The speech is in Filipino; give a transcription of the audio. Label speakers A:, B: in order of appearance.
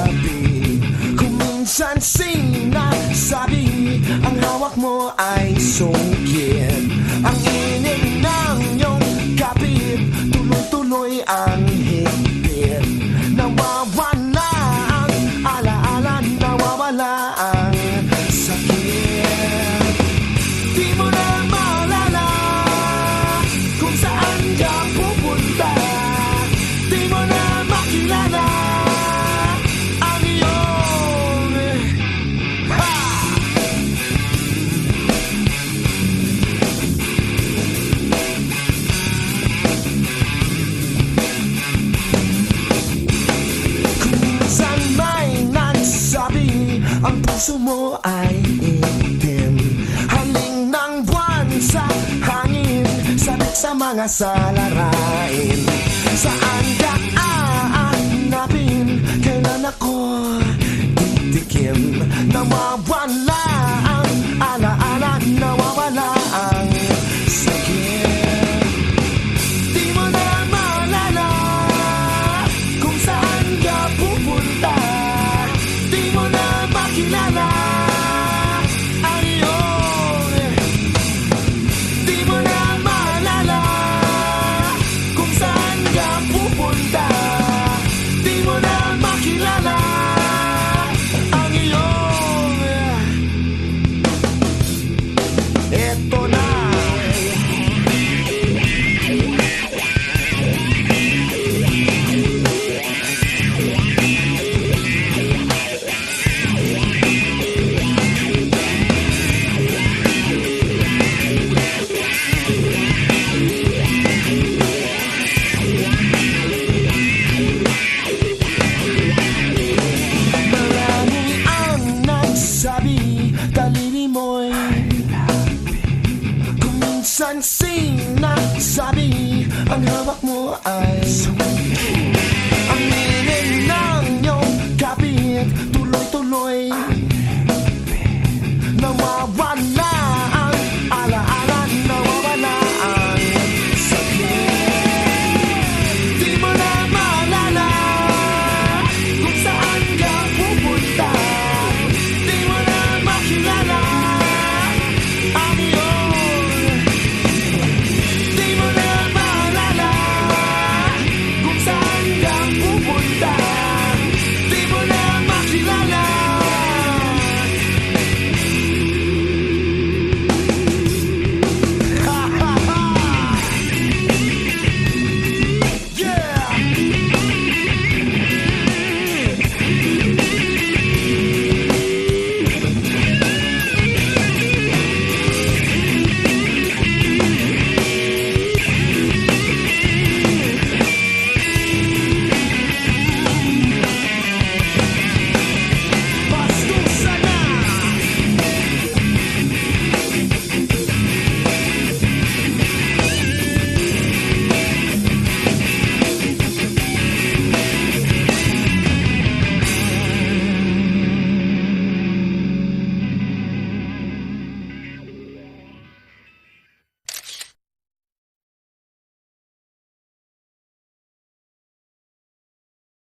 A: gabi Kung minsan sinasabi Ang hawak mo ay sungkit Ang Ang puso mo ay itim. Haling ng buwan sa hangin Sabik sa mga salarain. Saan ka aanapin Kailan ako titikim Nawawala ang daliri mo'y Kung minsan sinasabi Ang hawak mo ay Ang nilin ng iyong kapit. Tuloy-tuloy Nawawa